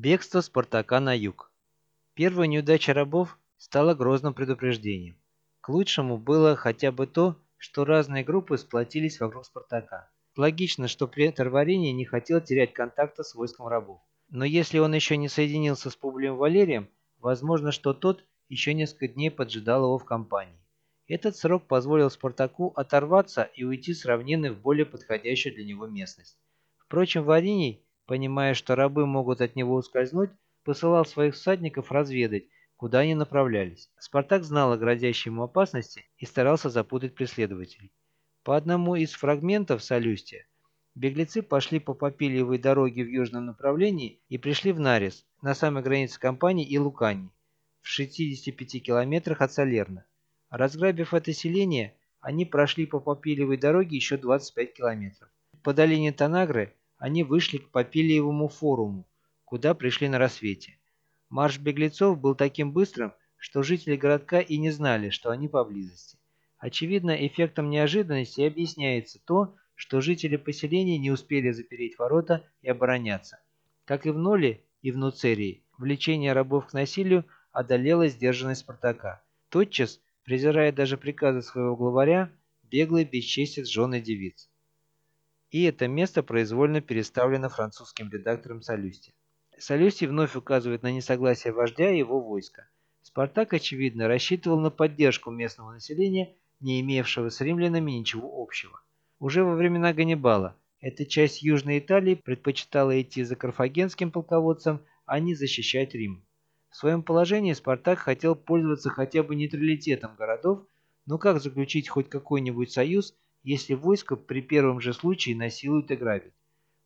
Бегство Спартака на юг. Первая неудача рабов стала грозным предупреждением. К лучшему было хотя бы то, что разные группы сплотились вокруг Спартака. Логично, что претор Варенья не хотел терять контакта с войском рабов. Но если он еще не соединился с Публием Валерием, возможно, что тот еще несколько дней поджидал его в компании. Этот срок позволил Спартаку оторваться и уйти с равнины в более подходящую для него местность. Впрочем, Варений понимая, что рабы могут от него ускользнуть, посылал своих всадников разведать, куда они направлялись. Спартак знал о грозящей ему опасности и старался запутать преследователей. По одному из фрагментов Солюстия беглецы пошли по Попильевой дороге в южном направлении и пришли в Нарис, на самой границе Кампании и Лукании, в 65 километрах от Салерна. Разграбив это селение, они прошли по Попильевой дороге еще 25 километров. По долине Танагры они вышли к Попилиевому форуму, куда пришли на рассвете. Марш беглецов был таким быстрым, что жители городка и не знали, что они поблизости. Очевидно, эффектом неожиданности объясняется то, что жители поселения не успели запереть ворота и обороняться. Как и в Ноле и в Нуцерии, влечение рабов к насилию одолело сдержанность Спартака. Тотчас, презирая даже приказы своего главаря, беглый бесчестит жены девиц и это место произвольно переставлено французским редактором Солюсти. Солюсти вновь указывает на несогласие вождя и его войска. Спартак, очевидно, рассчитывал на поддержку местного населения, не имевшего с римлянами ничего общего. Уже во времена Ганнибала эта часть Южной Италии предпочитала идти за карфагенским полководцем, а не защищать Рим. В своем положении Спартак хотел пользоваться хотя бы нейтралитетом городов, но как заключить хоть какой-нибудь союз – если войско при первом же случае насилуют и грабят.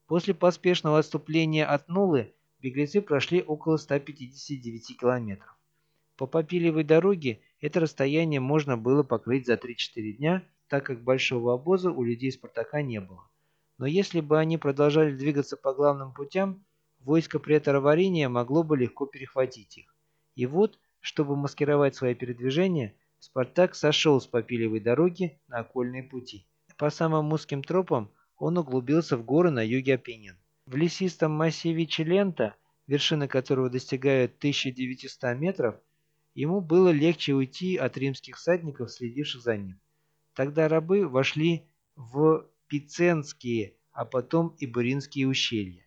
После поспешного отступления от Нулы беглецы прошли около 159 километров. По Попилевой дороге это расстояние можно было покрыть за 3-4 дня, так как большого обоза у людей Спартака не было. Но если бы они продолжали двигаться по главным путям, войско претора Варения могло бы легко перехватить их. И вот, чтобы маскировать свои передвижения, Спартак сошел с Попилевой дороги на окольные пути. По самым узким тропам он углубился в горы на юге Апеннин. В лесистом массиве Челента, вершины которого достигают 1900 метров, ему было легче уйти от римских всадников, следивших за ним. Тогда рабы вошли в Пиценские, а потом и Буринские ущелья.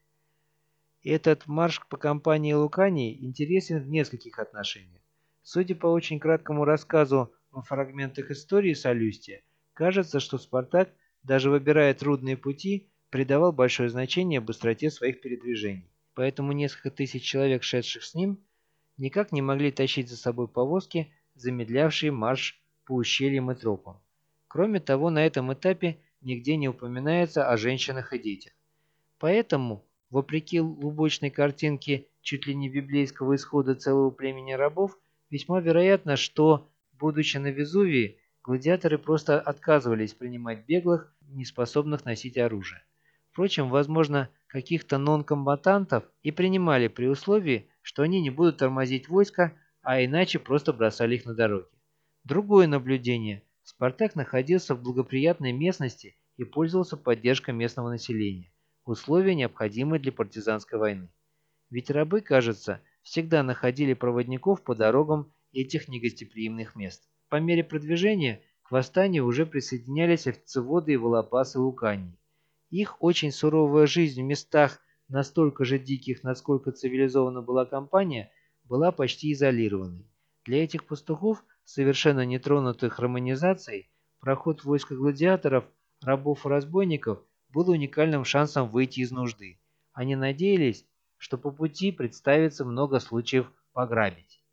Этот марш по компании Лукани интересен в нескольких отношениях. Судя по очень краткому рассказу во фрагментах истории Солюстия, кажется, что Спартак, даже выбирая трудные пути, придавал большое значение быстроте своих передвижений. Поэтому несколько тысяч человек, шедших с ним, никак не могли тащить за собой повозки, замедлявшие марш по ущельям и тропам. Кроме того, на этом этапе нигде не упоминается о женщинах и детях. Поэтому, вопреки лубочной картинке чуть ли не библейского исхода целого племени рабов, Весьма вероятно, что, будучи на Везувии, гладиаторы просто отказывались принимать беглых, не способных носить оружие. Впрочем, возможно, каких-то нон-комбатантов и принимали при условии, что они не будут тормозить войска, а иначе просто бросали их на дороге. Другое наблюдение. Спартак находился в благоприятной местности и пользовался поддержкой местного населения. Условия, необходимые для партизанской войны. Ведь рабы, кажется, всегда находили проводников по дорогам этих негостеприимных мест. По мере продвижения к восстанию уже присоединялись овцеводы и волопасы Лукании. Их очень суровая жизнь в местах настолько же диких, насколько цивилизована была компания, была почти изолированной. Для этих пастухов, совершенно нетронутых романизацией, проход войска гладиаторов, рабов и разбойников был уникальным шансом выйти из нужды. Они надеялись, что по пути представится много случаев пограбить.